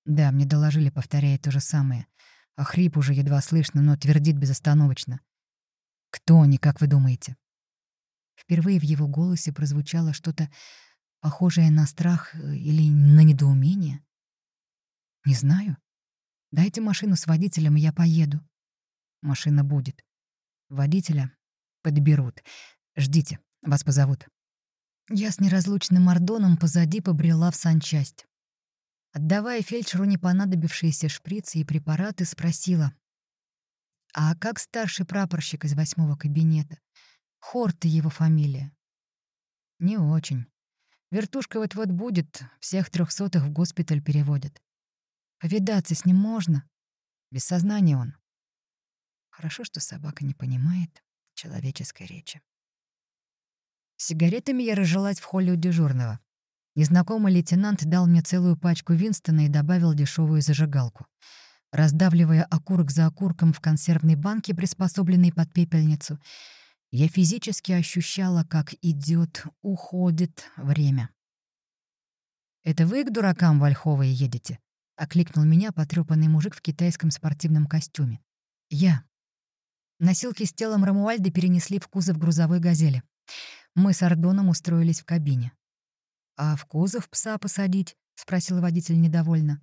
Да, мне доложили, повторяя то же самое а хрип уже едва слышно, но твердит безостановочно. «Кто они, как вы думаете?» Впервые в его голосе прозвучало что-то похожее на страх э, или на недоумение. «Не знаю. Дайте машину с водителем, и я поеду». «Машина будет. Водителя подберут. Ждите, вас позовут». Я с неразлучным Мордоном позади побрела в санчасть. Отдавая фельдшеру непонадобившиеся шприцы и препараты, спросила. «А как старший прапорщик из восьмого кабинета? Хорт его фамилия?» «Не очень. Вертушка вот-вот будет, всех трехсотых в госпиталь переводят. Повидаться с ним можно. Без сознания он». Хорошо, что собака не понимает человеческой речи. Сигаретами я разжилась в холле у дежурного. Незнакомый лейтенант дал мне целую пачку Винстона и добавил дешевую зажигалку. Раздавливая окурок за окурком в консервной банке, приспособленной под пепельницу, я физически ощущала, как идет, уходит время. «Это вы к дуракам Вольховые едете?» — окликнул меня потрёпанный мужик в китайском спортивном костюме. «Я». Носилки с телом Рамуальды перенесли в кузов грузовой «Газели». Мы с Ордоном устроились в кабине. «А в кузов пса посадить?» — спросил водитель недовольно.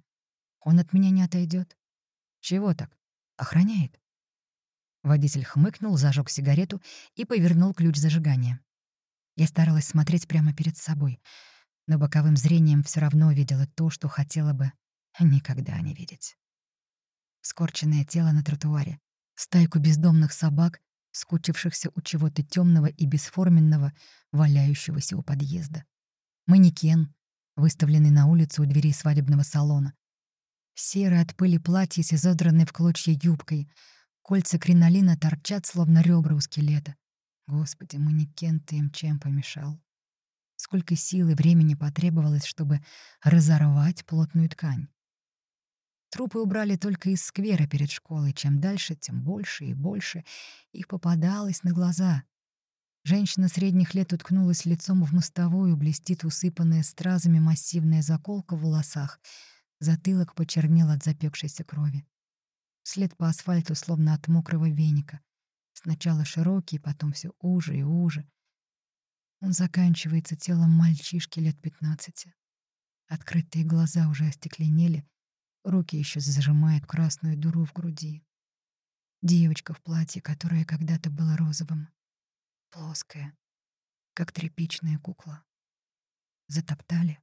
«Он от меня не отойдет. «Чего так? Охраняет». Водитель хмыкнул, зажег сигарету и повернул ключ зажигания. Я старалась смотреть прямо перед собой, но боковым зрением все равно видела то, что хотела бы никогда не видеть. Скорченное тело на тротуаре, стайку бездомных собак, скучившихся у чего-то темного и бесформенного, валяющегося у подъезда манекен, выставленный на улицу у двери свадебного салона. Серое от пыли платье с изодранной в клочья юбкой. Кольца кринолина торчат, словно ребра у скелета. Господи, манекен-то им чем помешал? Сколько сил и времени потребовалось, чтобы разорвать плотную ткань. Трупы убрали только из сквера перед школой. Чем дальше, тем больше и больше их попадалось на глаза. Женщина средних лет уткнулась лицом в мостовую, блестит усыпанная стразами массивная заколка в волосах. Затылок почернел от запекшейся крови. След по асфальту, словно от мокрого веника. Сначала широкий, потом все уже и уже. Он заканчивается телом мальчишки лет пятнадцати. Открытые глаза уже остекленели, руки еще зажимают красную дуру в груди. Девочка в платье, которое когда-то было розовым плоская, как тряпичная кукла. Затоптали.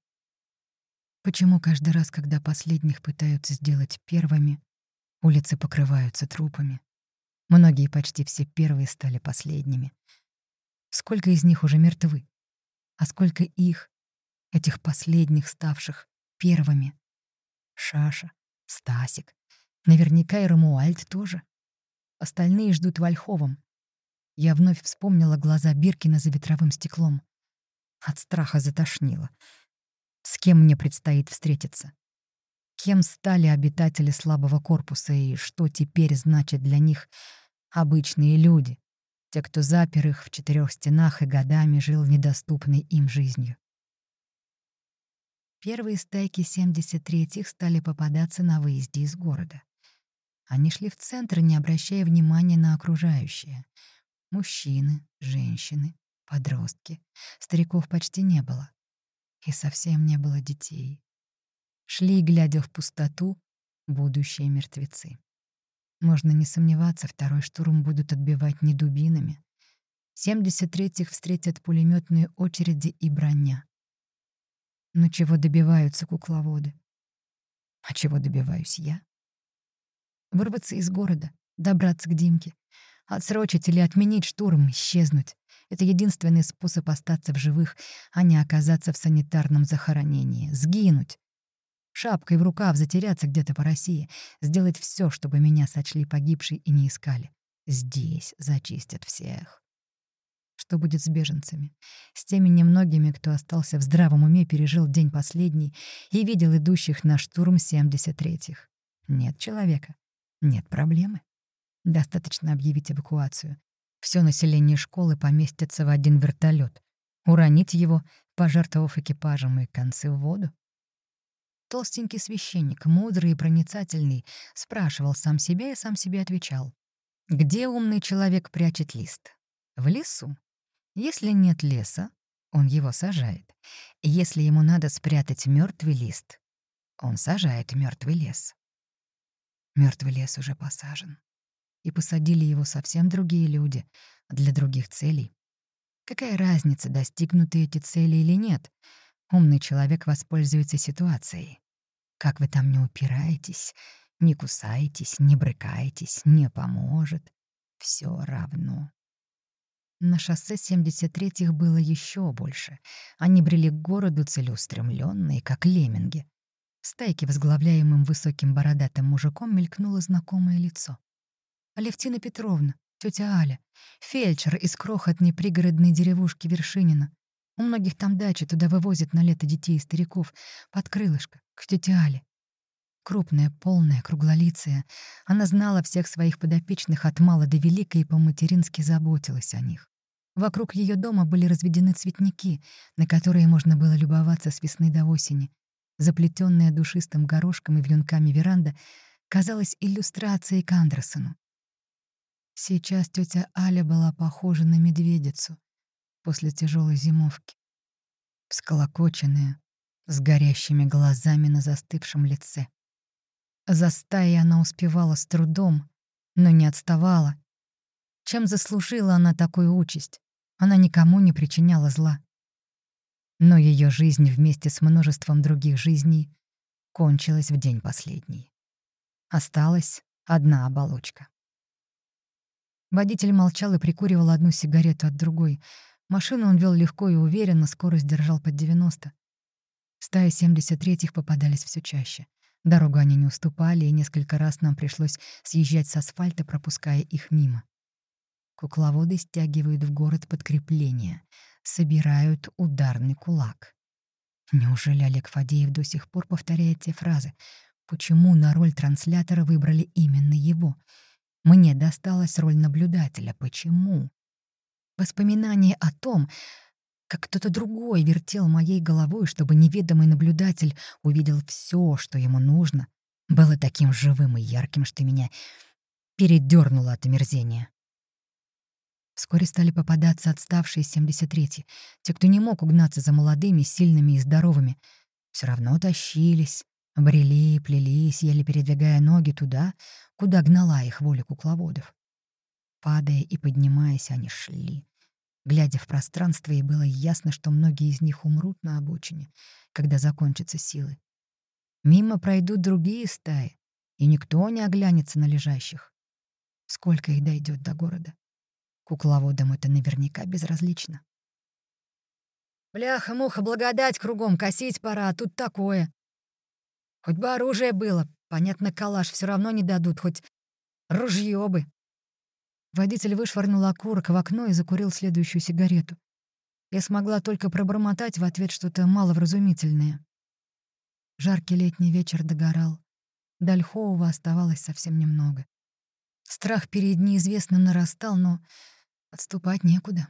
Почему каждый раз, когда последних пытаются сделать первыми, улицы покрываются трупами? Многие, почти все первые, стали последними. Сколько из них уже мертвы? А сколько их, этих последних, ставших первыми? Шаша, Стасик, наверняка и Рамуальд тоже. Остальные ждут в Ольховом, я вновь вспомнила глаза Биркина за ветровым стеклом. От страха затошнило. С кем мне предстоит встретиться? Кем стали обитатели слабого корпуса и что теперь значит для них обычные люди, те, кто запер их в четырех стенах и годами жил недоступной им жизнью? Первые стайки 73-х стали попадаться на выезде из города. Они шли в центр, не обращая внимания на окружающее — Мужчины, женщины, подростки. Стариков почти не было. И совсем не было детей. Шли, глядя в пустоту, будущие мертвецы. Можно не сомневаться, второй штурм будут отбивать не дубинами. 73-х встретят пулеметные очереди и броня. Но чего добиваются кукловоды? А чего добиваюсь я? Вырваться из города, добраться к Димке, Отсрочить или отменить штурм, исчезнуть. Это единственный способ остаться в живых, а не оказаться в санитарном захоронении. Сгинуть. Шапкой в рукав затеряться где-то по России. Сделать все, чтобы меня сочли погибшей и не искали. Здесь зачистят всех. Что будет с беженцами? С теми немногими, кто остался в здравом уме, пережил день последний и видел идущих на штурм 73-х. Нет человека. Нет проблемы. Достаточно объявить эвакуацию. Все население школы поместится в один вертолет. Уронить его, пожертвовав экипажем и концы в воду? Толстенький священник, мудрый и проницательный, спрашивал сам себя и сам себе отвечал. Где умный человек прячет лист? В лесу. Если нет леса, он его сажает. Если ему надо спрятать мертвый лист, он сажает мертвый лес. Мертвый лес уже посажен. И посадили его совсем другие люди, для других целей. Какая разница, достигнуты эти цели или нет? Умный человек воспользуется ситуацией. Как вы там не упираетесь, не кусаетесь, не брыкаетесь, не поможет. Все равно. На шоссе 73-х было еще больше. Они брели к городу целеустремленные, как лемминги. В стайке, возглавляемым высоким бородатым мужиком, мелькнуло знакомое лицо. Алевтина Петровна, тетя Аля, фельдшер из крохотной пригородной деревушки Вершинина. У многих там дачи, туда вывозят на лето детей и стариков, под крылышко, к тете Але. Крупная, полная, круглолицая, она знала всех своих подопечных от мала до велика и по-матерински заботилась о них. Вокруг ее дома были разведены цветники, на которые можно было любоваться с весны до осени. Заплетенная душистым горошком и вьюнками веранда казалась иллюстрацией к Андерсону. Сейчас тетя Аля была похожа на медведицу после тяжелой зимовки. Всколокоченная, с горящими глазами на застывшем лице. За стаей она успевала с трудом, но не отставала. Чем заслужила она такую участь? Она никому не причиняла зла. Но ее жизнь вместе с множеством других жизней кончилась в день последний. Осталась одна оболочка. Водитель молчал и прикуривал одну сигарету от другой. Машину он вел легко и уверенно, скорость держал под 90. Стаи 73-х попадались все чаще. Дорогу они не уступали, и несколько раз нам пришлось съезжать с асфальта, пропуская их мимо. Кукловоды стягивают в город подкрепления, собирают ударный кулак. Неужели Олег Фадеев до сих пор повторяет те фразы? Почему на роль транслятора выбрали именно его? Мне досталась роль наблюдателя. Почему? Воспоминание о том, как кто-то другой вертел моей головой, чтобы неведомый наблюдатель увидел все, что ему нужно, было таким живым и ярким, что меня передернуло от омерзения. Вскоре стали попадаться отставшие 73-й, те, кто не мог угнаться за молодыми, сильными и здоровыми. Все равно тащились, брели, плелись, еле передвигая ноги туда, куда гнала их воля кукловодов. Падая и поднимаясь, они шли, глядя в пространство, и было ясно, что многие из них умрут на обочине, когда закончатся силы. Мимо пройдут другие стаи, и никто не оглянется на лежащих. Сколько их дойдет до города? Кукловодам это наверняка безразлично. «Бляха-муха, благодать кругом, косить пора, а тут такое!» Хоть бы оружие было, понятно, калаш все равно не дадут, хоть ружье бы. Водитель вышвырнул окурок в окно и закурил следующую сигарету. Я смогла только пробормотать в ответ что-то маловразумительное. Жаркий летний вечер догорал. До Ольхового оставалось совсем немного. Страх перед неизвестным нарастал, но отступать некуда.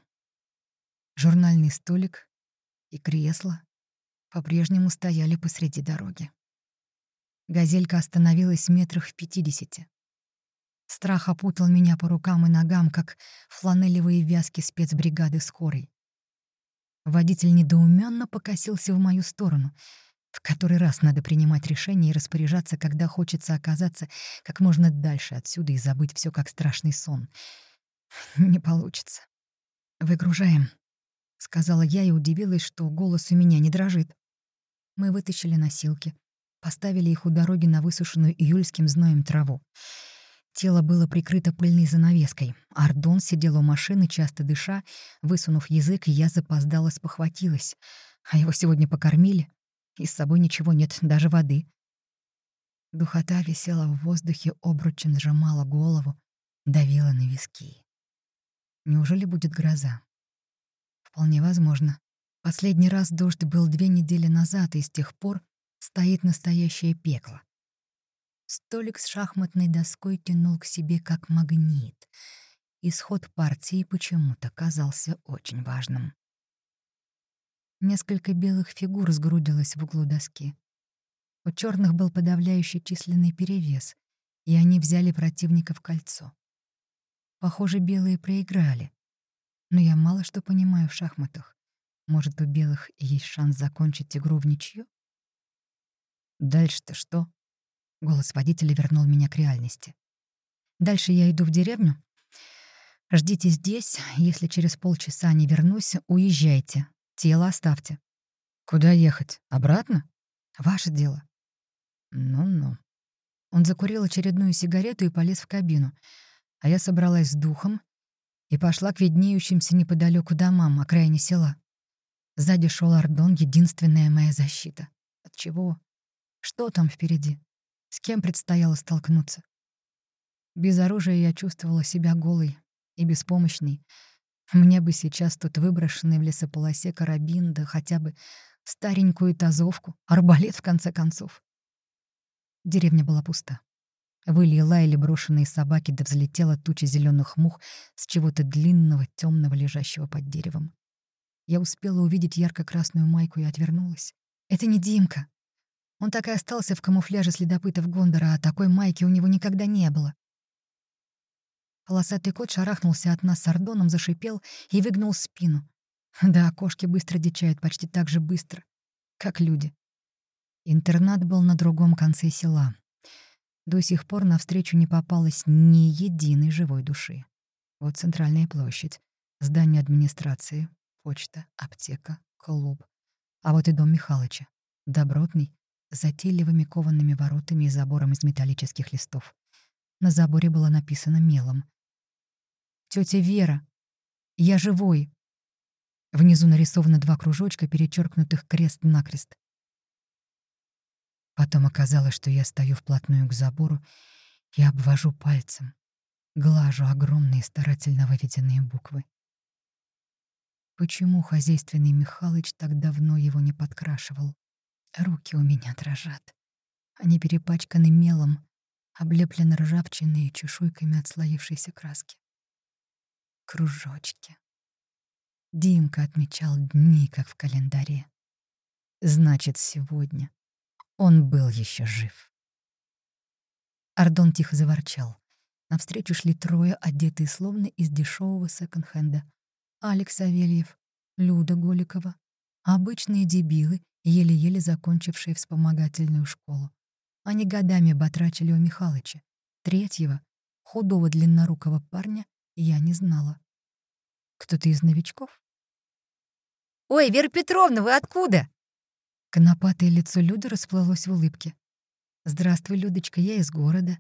Журнальный столик и кресло по-прежнему стояли посреди дороги. Газелька остановилась метрах в пятидесяти. Страх опутал меня по рукам и ногам, как фланелевые вязки спецбригады скорой. Водитель недоуменно покосился в мою сторону. В который раз надо принимать решение и распоряжаться, когда хочется оказаться как можно дальше отсюда и забыть все как страшный сон. Не получится. «Выгружаем», — сказала я и удивилась, что голос у меня не дрожит. Мы вытащили носилки, поставили их у дороги на высушенную июльским зноем траву. Тело было прикрыто пыльной занавеской. Ардон сидел у машины, часто дыша, высунув язык, я запоздала спохватилась. А его сегодня покормили, и с собой ничего нет, даже воды. Духота висела в воздухе, обручем сжимала голову, давила на виски. Неужели будет гроза? Вполне возможно. Последний раз дождь был две недели назад, и с тех пор стоит настоящее пекло. Столик с шахматной доской тянул к себе как магнит. Исход партии почему-то казался очень важным. Несколько белых фигур сгрудилось в углу доски. У черных был подавляющий численный перевес, и они взяли противника в кольцо. Похоже, белые проиграли. Но я мало что понимаю в шахматах. Может, у белых есть шанс закончить игру в ничью? Дальше-то что? Голос водителя вернул меня к реальности. Дальше я иду в деревню. Ждите здесь. Если через полчаса не вернусь, уезжайте. Тело оставьте. Куда ехать? Обратно? Ваше дело. Ну-ну. Он закурил очередную сигарету и полез в кабину. А я собралась с духом и пошла к виднеющимся неподалеку домам, окраине села. Сзади шел Ардон, единственная моя защита. От чего? Что там впереди? С кем предстояло столкнуться? Без оружия я чувствовала себя голой и беспомощной. Мне бы сейчас тут выброшенный в лесополосе карабин, да хотя бы старенькую тазовку, арбалет в конце концов. Деревня была пуста. Выли и лаяли брошенные собаки, да взлетела туча зеленых мух с чего-то длинного, темного, лежащего под деревом. Я успела увидеть ярко-красную майку и отвернулась. «Это не Димка!» Он так и остался в камуфляже следопытов Гондора, а такой майки у него никогда не было. Полосатый кот шарахнулся от нас с ордоном, зашипел и выгнул спину. Да, кошки быстро дичают почти так же быстро, как люди. Интернат был на другом конце села. До сих пор навстречу не попалось ни единой живой души. Вот центральная площадь, здание администрации, почта, аптека, клуб. А вот и дом Михалыча. Добротный, затейливыми коваными воротами и забором из металлических листов. На заборе было написано мелом. «Тётя Вера, я живой!» Внизу нарисованы два кружочка, перечеркнутых крест-накрест. Потом оказалось, что я стою вплотную к забору и обвожу пальцем, глажу огромные старательно выведенные буквы. Почему хозяйственный Михалыч так давно его не подкрашивал? Руки у меня дрожат. Они перепачканы мелом, облеплены ржавчиной и чешуйками отслоившейся краски. Кружочки. Димка отмечал дни, как в календаре. Значит, сегодня он был еще жив. Ардон тихо заворчал. Навстречу шли трое, одетые словно из дешевого секонд-хенда. Алекс Савельев, Люда Голикова, обычные дебилы, еле-еле закончившие вспомогательную школу. Они годами батрачили у Михалыча. Третьего, худого длиннорукого парня, я не знала. Кто-то из новичков? «Ой, Вера Петровна, вы откуда?» Конопатое лицо Люды расплылось в улыбке. «Здравствуй, Людочка, я из города».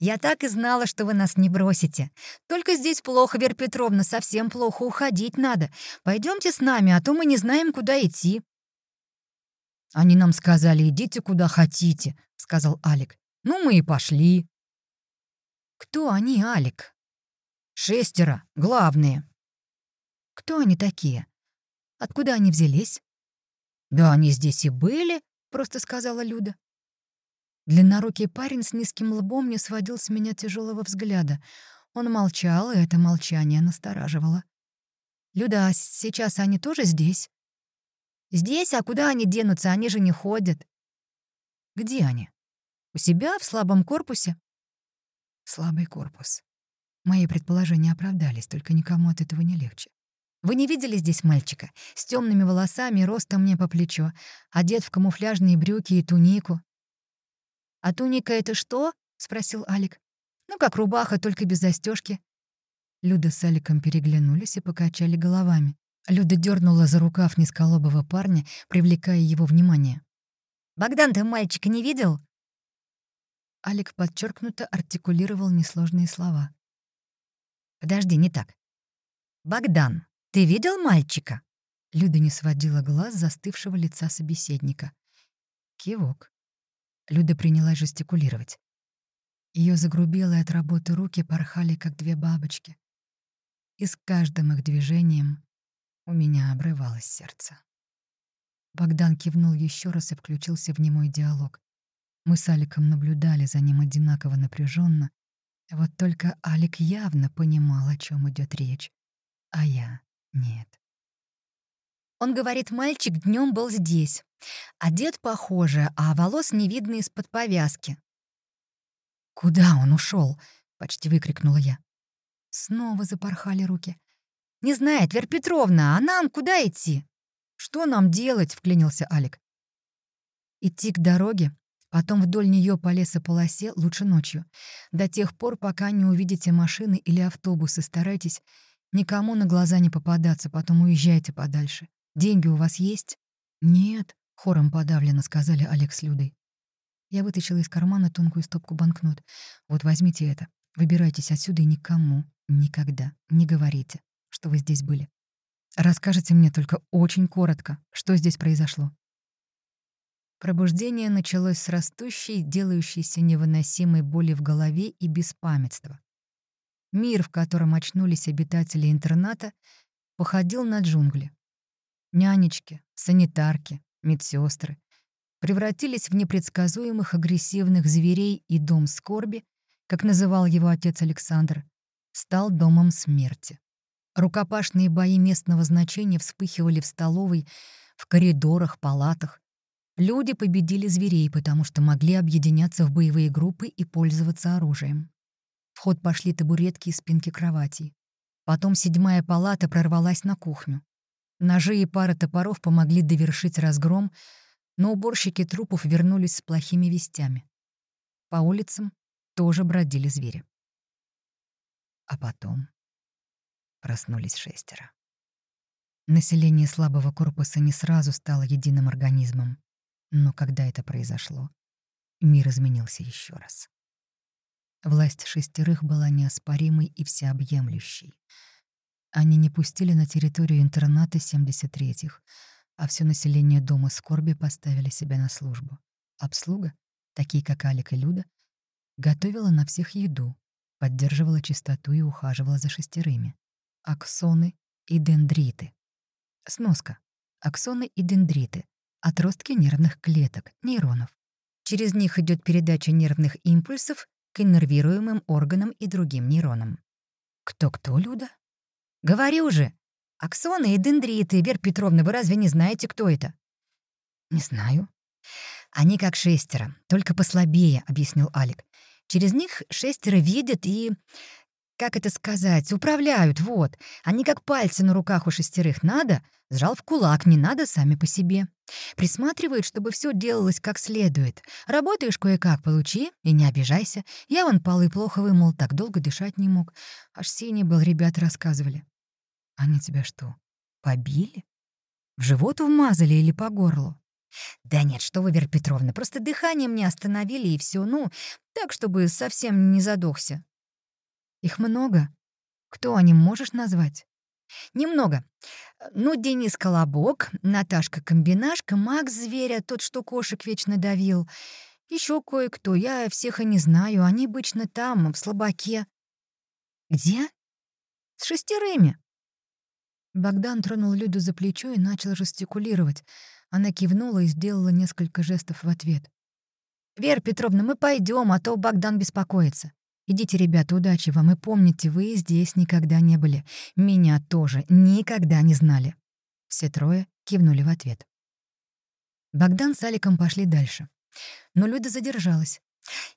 «Я так и знала, что вы нас не бросите. Только здесь плохо, Вера Петровна, совсем плохо, уходить надо. Пойдемте с нами, а то мы не знаем, куда идти». «Они нам сказали, идите куда хотите», — сказал Алик. «Ну, мы и пошли». «Кто они, Алик?» «Шестеро, главные». «Кто они такие? Откуда они взялись?» «Да они здесь и были», — просто сказала Люда. Длиннорукий парень с низким лбом не сводил с меня тяжелого взгляда. Он молчал, и это молчание настораживало. «Люда, а сейчас они тоже здесь?» Здесь, а куда они денутся? Они же не ходят. Где они? У себя, в слабом корпусе? Слабый корпус. Мои предположения оправдались, только никому от этого не легче. Вы не видели здесь мальчика? С темными волосами, ростом мне по плечо, одет в камуфляжные брюки и тунику. «А туника — это что?» — спросил Алик. «Ну, как рубаха, только без застежки. Люда с Аликом переглянулись и покачали головами. Люда дернула за рукав низколобого парня, привлекая его внимание. «Богдан, ты мальчика не видел?» Алик подчеркнуто артикулировал несложные слова. «Подожди, не так. Богдан, ты видел мальчика?» Люда не сводила глаз застывшего лица собеседника. Кивок. Люда принялась жестикулировать. Ее загрубелые от работы руки порхали, как две бабочки. И с каждым их движением у меня обрывалось сердце. Богдан кивнул еще раз и включился в немой диалог. Мы с Аликом наблюдали за ним одинаково напряженно. Вот только Алик явно понимал, о чем идет речь, а я — нет. Он говорит, мальчик днем был здесь. Одет похоже, а волос не видно из-под повязки. «Куда он ушел? почти выкрикнула я. Снова запорхали руки. «Не знает, Вера Петровна, а нам куда идти?» «Что нам делать?» — вклинился Алик. «Идти к дороге, потом вдоль нее по лесополосе лучше ночью. До тех пор, пока не увидите машины или автобусы, старайтесь никому на глаза не попадаться, потом уезжайте подальше. Деньги у вас есть?» «Нет», — хором подавленно сказали Олег с Людой. Я вытащила из кармана тонкую стопку банкнот. «Вот возьмите это. Выбирайтесь отсюда и никому, никогда не говорите, что вы здесь были. Расскажите мне только очень коротко, что здесь произошло». Пробуждение началось с растущей, делающейся невыносимой боли в голове и беспамятства. Мир, в котором очнулись обитатели интерната, походил на джунгли. Нянечки, санитарки, медсестры превратились в непредсказуемых агрессивных зверей, и дом скорби, как называл его отец Александр, стал домом смерти. Рукопашные бои местного значения вспыхивали в столовой, в коридорах, палатах. Люди победили зверей, потому что могли объединяться в боевые группы и пользоваться оружием. В ход пошли табуретки и спинки кроватей. Потом седьмая палата прорвалась на кухню. Ножи и пара топоров помогли довершить разгром, но уборщики трупов вернулись с плохими вестями. По улицам тоже бродили звери. А потом проснулись шестеро. Население слабого корпуса не сразу стало единым организмом, но когда это произошло, мир изменился еще раз. Власть шестерых была неоспоримой и всеобъемлющей — они не пустили на территорию интерната 73-х, а все население дома скорби поставили себя на службу. Обслуга, такие как Алик и Люда, готовила на всех еду, поддерживала чистоту и ухаживала за шестерыми. Аксоны и дендриты. Сноска. Аксоны и дендриты — отростки нервных клеток, нейронов. Через них идет передача нервных импульсов к иннервируемым органам и другим нейронам. Кто-кто, Люда? «Говорю же! Аксоны и дендриты, Вера Петровна, вы разве не знаете, кто это?» «Не знаю». «Они как шестеро, только послабее», — объяснил Алик. «Через них шестеро видят и... Как это сказать? Управляют, вот. Они как пальцы на руках у шестерых. Надо? Сжал в кулак, не надо, сами по себе. Присматривают, чтобы все делалось как следует. Работаешь кое-как, получи и не обижайся. Я вон полы плохо вымыл, так долго дышать не мог. Аж синий был, ребята рассказывали. Они тебя что, побили? В живот вмазали или по горлу? Да нет, что вы, Вера Петровна, просто дыхание мне остановили и все, ну, так, чтобы совсем не задохся. Их много? Кто они, можешь назвать? Немного. Ну, Денис Колобок, Наташка Комбинашка, Макс Зверя, тот, что кошек вечно давил. Еще кое-кто, я всех и не знаю, они обычно там, в слабаке. Где? С шестерыми. Богдан тронул Люду за плечо и начал жестикулировать. Она кивнула и сделала несколько жестов в ответ. «Вера Петровна, мы пойдем, а то Богдан беспокоится. Идите, ребята, удачи вам, и помните, вы здесь никогда не были. Меня тоже никогда не знали». Все трое кивнули в ответ. Богдан с Аликом пошли дальше. Но Люда задержалась.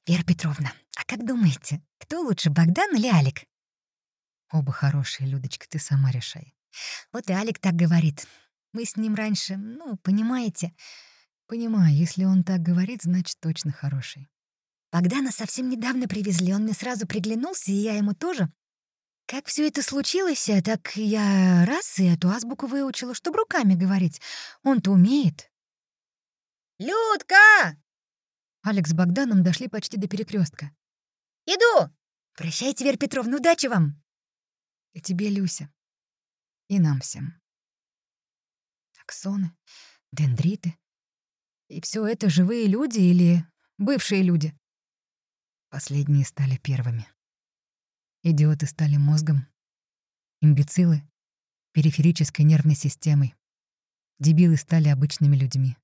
«Вера Петровна, а как думаете, кто лучше, Богдан или Алик?» «Оба хорошие, Людочка, ты сама решай. Вот и Алик так говорит. Мы с ним раньше, ну, понимаете. Понимаю, если он так говорит, значит, точно хороший. Богдана совсем недавно привезли, он мне сразу приглянулся, и я ему тоже. Как все это случилось, э, так я раз и эту азбуку выучила, чтобы руками говорить. Он-то умеет. «Людка!» Алекс с Богданом дошли почти до перекрестка. «Иду! Прощайте, Вера Петровна, удачи вам!» И тебе, Люся. И нам всем. Аксоны, дендриты. И все это живые люди или бывшие люди? Последние стали первыми. Идиоты стали мозгом. Имбецилы — периферической нервной системой. Дебилы стали обычными людьми,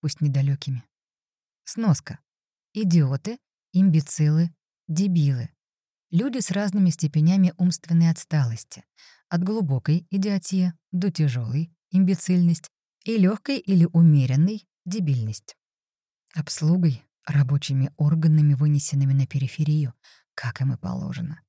пусть недалекими. Сноска. Идиоты, имбецилы, дебилы. Люди с разными степенями умственной отсталости. От глубокой идиотии до тяжелой имбецильность и легкой или умеренной дебильность. Обслугой, рабочими органами, вынесенными на периферию, как им и положено.